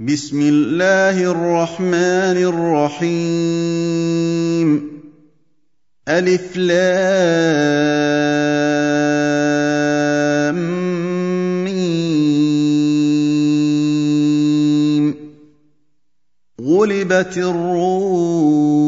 بسم الله الرحمن الرحيم. ألف لام ميم. غلبت الروم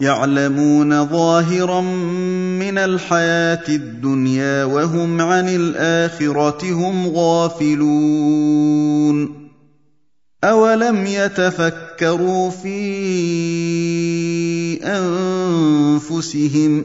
يعلمون ظاهرا من الحياة الدنيا وهم عن الآخرة هم غافلون. اولم يتفكروا في انفسهم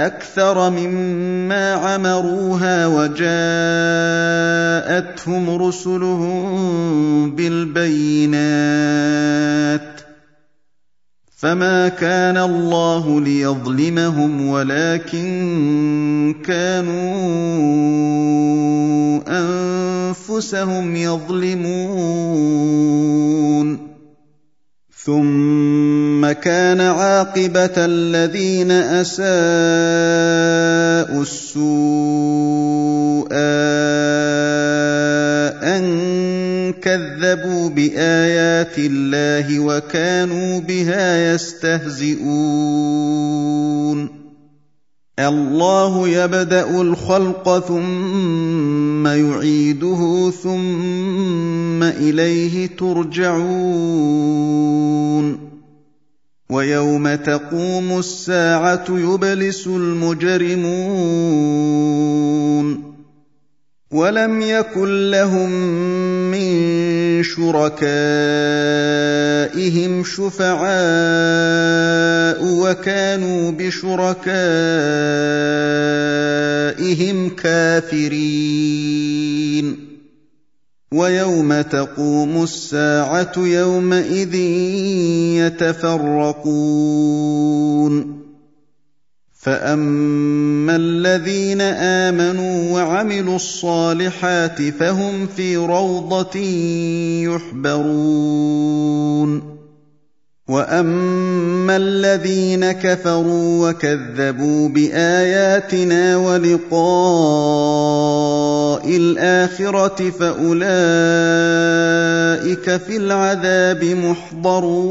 أَكْثَرَ مِمَّا عَمَرُوهَا وَجَاءَتْهُمْ رُسُلُهُم بِالْبَيِّنَاتِ ۖ فَمَا كَانَ اللَّهُ لِيَظْلِمَهُمْ وَلَٰكِن كَانُوا أَنفُسَهُمْ يَظْلِمُونَ ثُمَّ كَانَ عَاقِبَةَ الَّذِينَ أَسَاءُوا السُّوأَىٰ أَن كَذَّبُوا بِآيَاتِ اللَّهِ وَكَانُوا بِهَا يَسْتَهْزِئُونَ اللَّهُ يَبْدَأُ الْخَلْقَ ثُمَّ يُعِيدُهُ ثُمَّ إِلَيْهِ تُرْجَعُونَ. وَيَوْمَ تَقُومُ السَّاعَةُ يُبْلِسُ الْمُجْرِمُونَ. وَلَمْ يَكُن لَّهُم مِّن شُرَكَائِهِمْ شُفَعَاءُ وَكَانُوا بِشُرَكَائِهِمْ كَافِرِينَ. وَيَوْمَ تَقُومُ السَّاعَةُ يَوْمَئِذٍ يَتَفَرَّقُونَ. فَأَمَّا الَّذِينَ آمَنُوا وَعَمِلُوا الصَّالِحَاتِ فَهُمْ فِي رَوْضَةٍ يُحْبَرُونَ وَأَمَّا الَّذِينَ كَفَرُوا وَكَذَّبُوا بِآيَاتِنَا وَلِقَاءِ الْآخِرَةِ فَأُولَٰئِكَ فِي الْعَذَابِ مُحْضَرُونَ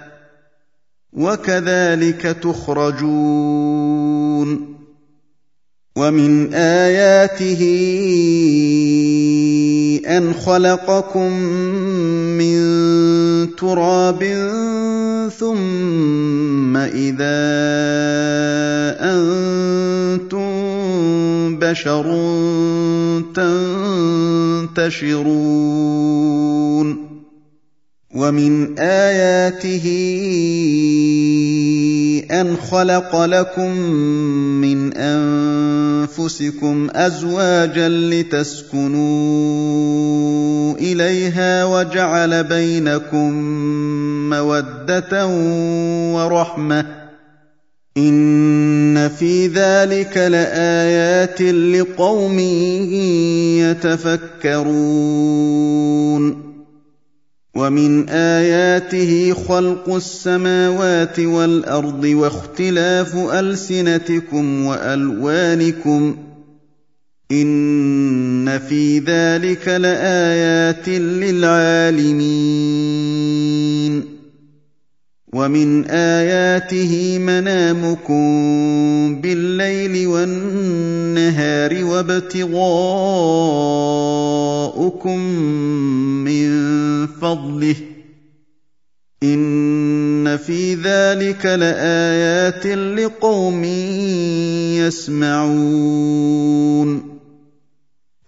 وَكَذَٰلِكَ تُخْرَجُونَ ومن آياته أن خلقكم من تراب ثم إذا أنتم بشر تنتشرون ومن اياته ان خلق لكم من انفسكم ازواجا لتسكنوا اليها وجعل بينكم موده ورحمه ان في ذلك لايات لقوم يتفكرون ومن آياته خلق السماوات والأرض واختلاف ألسنتكم وألوانكم إن في ذلك لآيات للعالمين ومن اياته منامكم بالليل والنهار وابتغاؤكم من فضله ان في ذلك لايات لقوم يسمعون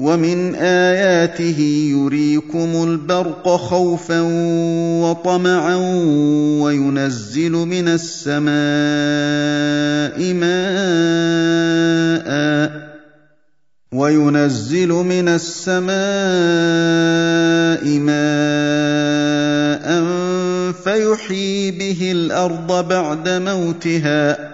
ومن آياته يريكم البرق خوفا وطمعا وينزل من السماء ماء وينزل من السماء ماء فيحيي به الأرض بعد موتها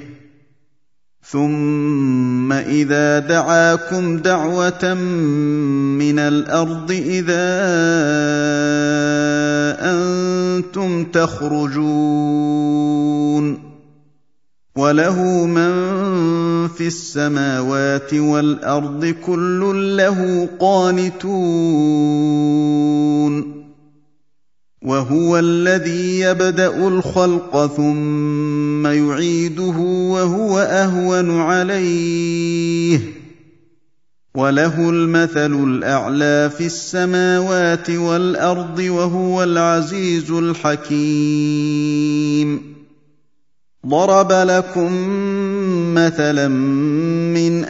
ثم إذا دعاكم دعوة من الأرض إذا أنتم تخرجون وله من في السماوات والأرض كل له قانتون وهو الذي يبدأ الخلق ثم يعيده وهو أهون عليه. وله المثل الأعلى في السماوات والأرض وهو العزيز الحكيم. ضرب لكم مثلا من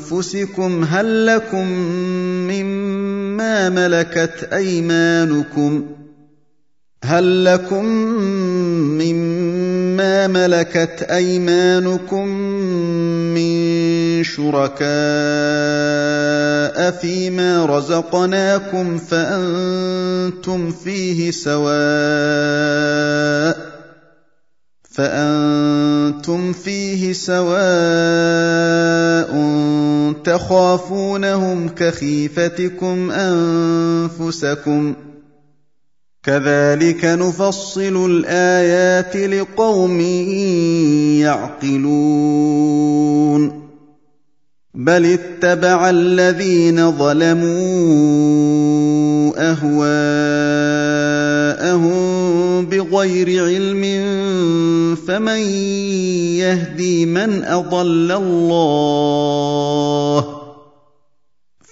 أنفسكم هل لكم مما ملكت أيمانكم هل لكم مما ملكت أيمانكم من شركاء فيما رزقناكم فأنتم فيه سواء فأنتم فيه سواء تخافونهم كخيفتكم أنفسكم كذلك نفصل الآيات لقوم يعقلون بل اتبع الذين ظلموا أهواءهم بغير علم فمن يهدي من أضل الله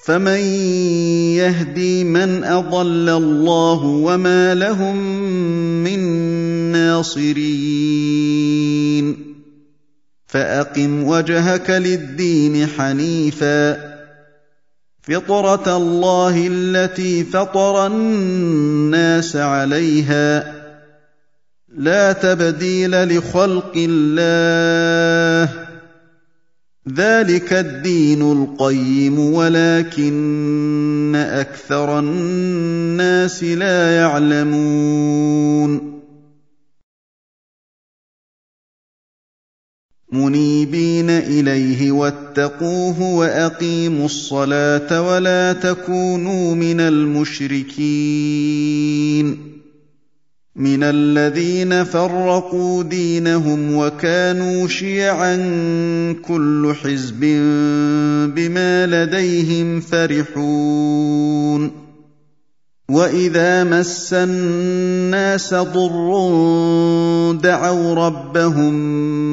فمن يهدي من أضل الله وما لهم من ناصرين فأقم وجهك للدين حنيفا فطرة الله التي فطر الناس عليها لا تبديل لخلق الله. ذلك الدين القيم ولكن أكثر الناس لا يعلمون. منيبين إليه واتقوه وأقيموا الصلاة ولا تكونوا من المشركين. من الذين فرقوا دينهم وكانوا شيعا كل حزب بما لديهم فرحون. وإذا مس الناس ضر دعوا ربهم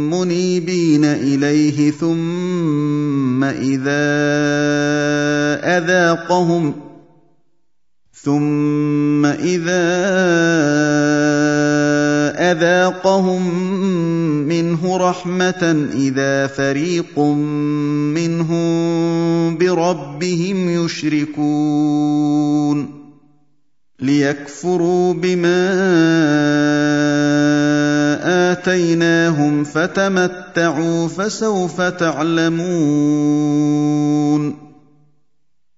منيبين إليه ثم إذا أذاقهم ثم إذا أذاقهم منه رحمة إذا فريق منهم بربهم يشركون ليكفروا بما آتيناهم فتمتعوا فسوف تعلمون.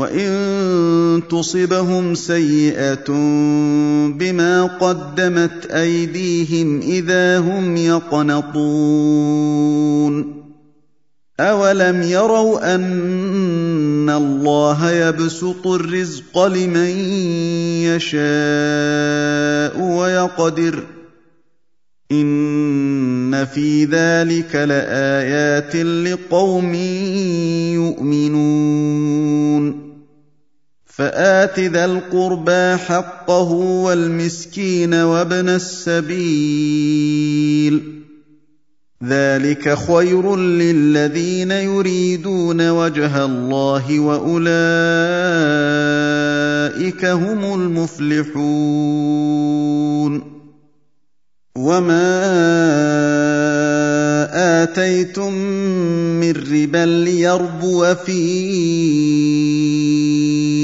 وان تصبهم سيئه بما قدمت ايديهم اذا هم يقنطون اولم يروا ان الله يبسط الرزق لمن يشاء ويقدر ان في ذلك لايات لقوم يؤمنون فآت ذا القربى حقه والمسكين وابن السبيل. ذلك خير للذين يريدون وجه الله وأولئك هم المفلحون. وما آتيتم من ربا ليربو في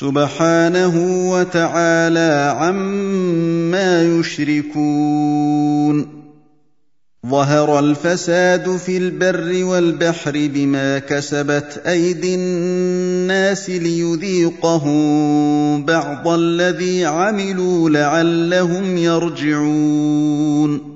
سُبْحَانَهُ وَتَعَالَىٰ عَمَّا يُشْرِكُونَ. ظَهَرَ الْفَسَادُ فِي الْبَرِّ وَالْبَحْرِ بِمَا كَسَبَتْ أَيْدِي النَّاسِ لِيُذِيقَهُم بَعْضَ الَّذِي عَمِلُوا لَعَلَّهُمْ يَرْجِعُونَ.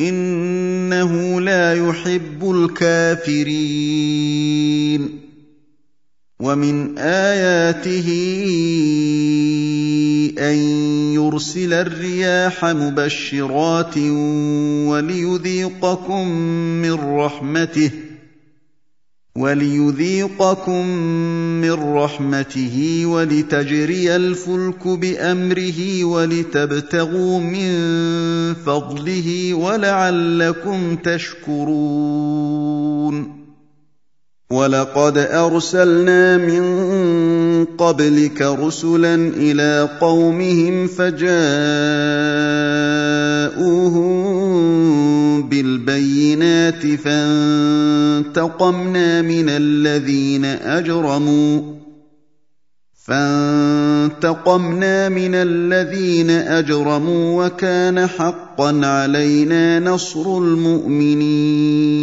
إِنَّهُ لَا يُحِبُّ الْكَافِرِينَ. وَمِنْ آيَاتِهِ أَن يُرْسِلَ الرِّيَاحَ مُبَشِّرَاتٍ وَلِيُذِيقَكُم مِّن رَّحْمَتِهِ ۗ وَمَا يُرْسِلِ الرِّيَاحَ مُبَشِّرَاتٍ وَلِيُذِيقَكُم مِّن رَّحْمَتِهِ ۗ وَلِتَجْرِيَ الْفُلْكُ بِأَمْرِهِ وَلِتَبْتَغُوا مِن فَضْلِهِ وَلَعَلَّكُمْ تَشْكُرُونَ. وَلَقَدْ أَرْسَلْنَا مِن قَبْلِكَ رُسُلًا إِلَىٰ قَوْمِهِمْ فَجَاءُوهُم بِالْبَيِّنَاتِ فَانتَقَمْنَا مِنَ الَّذِينَ أَجْرَمُوا فانتقمنا من الذين أجرموا وكان حقا علينا نصر المؤمنين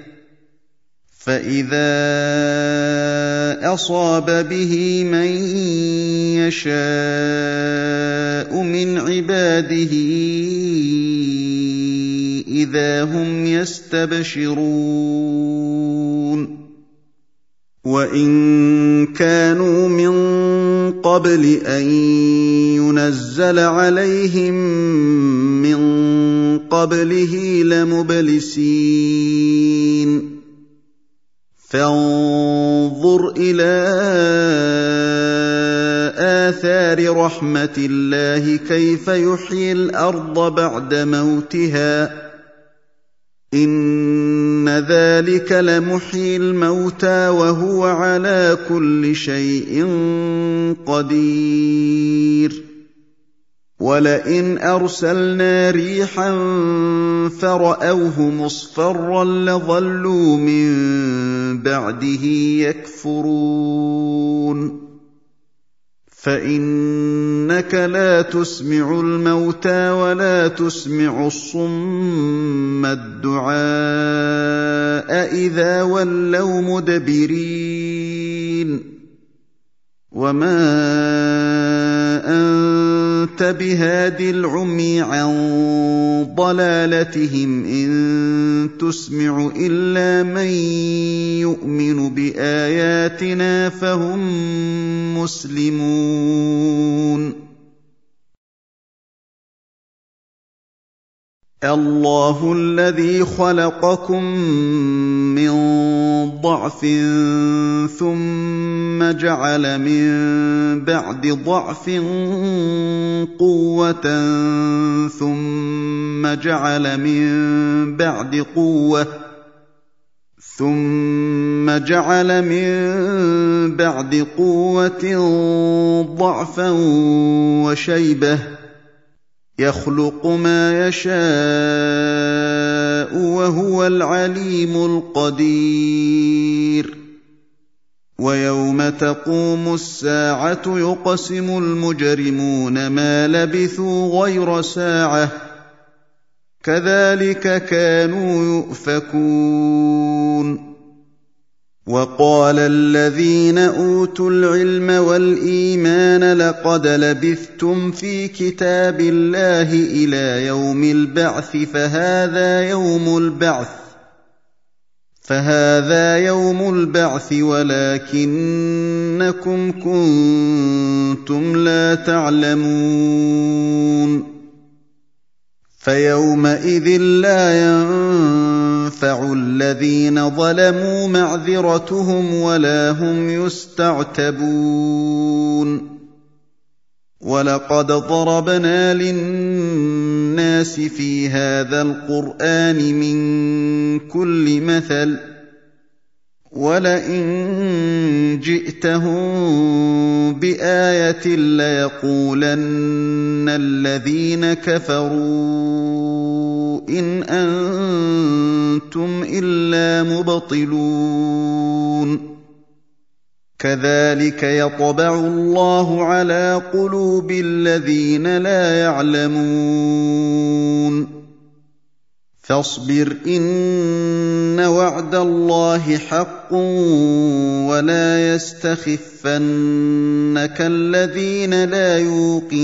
فاذا اصاب به من يشاء من عباده اذا هم يستبشرون وان كانوا من قبل ان ينزل عليهم من قبله لمبلسين فانظر إلى آثار رحمة الله كيف يحيي الأرض بعد موتها. إن ذلك لمحيي الموتى وهو على كل شيء قدير. وَلَئِنْ أَرْسَلْنَا رِيحًا فَرَأَوْهُ مُصْفَرًّا لَّظَلُّوا مِن بَعْدِهِ يَكْفُرُونَ. فَإِنَّكَ لَا تُسْمِعُ الْمَوْتَىٰ وَلَا تُسْمِعُ الصُّمَّ الدُّعَاءَ إِذَا وَلَّوْا مُدْبِرِينَ. وَمَا أَنتَ بِهَادِ الْعُمْيِ عَن ضَلَالَتِهِمْ ۖ إِن تُسْمِعُ إِلَّا مَن يُؤْمِنُ بِآيَاتِنَا فَهُم مُّسْلِمُونَ اللَّهُ الَّذِي خَلَقَكُم مِّن ضَعْفٍ ثُمَّ جَعَلَ مِن بَعْدِ ضَعْفٍ قُوَّةً ثُمَّ جَعَلَ مِن بَعْدِ قُوَّةٍ ثُمَّ جَعَلَ مِن بَعْدِ قُوَّةٍ ضَعْفًا وَشَيْبَةً ۚ يَخْلُقُ مَا يَشَاءُ ۖ وَهُوَ الْعَلِيمُ الْقَدِيرُ. وَيَوْمَ تَقُومُ السَّاعَةُ يُقْسِمُ الْمُجْرِمُونَ مَا لَبِثُوا غَيْرَ سَاعَةٍ ۚ. كَذَٰلِكَ كَانُوا يُؤْفَكُونَ. وَقَالَ الَّذِينَ أُوتُوا الْعِلْمَ وَالْإِيمَانَ لَقَدْ لَبِثْتُمْ فِي كِتَابِ اللَّهِ إِلَىٰ يَوْمِ الْبَعْثِ فَهَٰذَا يَوْمُ الْبَعْثِ فهذا يوم البعث ولكنكم كنتم لا تعلمون. فيومئذ لا ينفع الذين ظلموا معذرتهم ولا هم يستعتبون. وَلَقَدْ ضَرَبْنَا لِلنَّاسِ فِي هَٰذَا الْقُرْآنِ مِن كُلِّ مَثَلٍ ۚ وَلَئِن جِئْتَهُم بِآيَةٍ لَّيَقُولَنَّ الَّذِينَ كَفَرُوا إِنْ أَنتُمْ إِلَّا مُبْطِلُونَ كَذَٰلِكَ يَطْبَعُ اللَّهُ عَلَىٰ قُلُوبِ الَّذِينَ لَا يَعْلَمُونَ فاصبر إن وعد الله حق ولا يستخفنك الذين لا يوقنون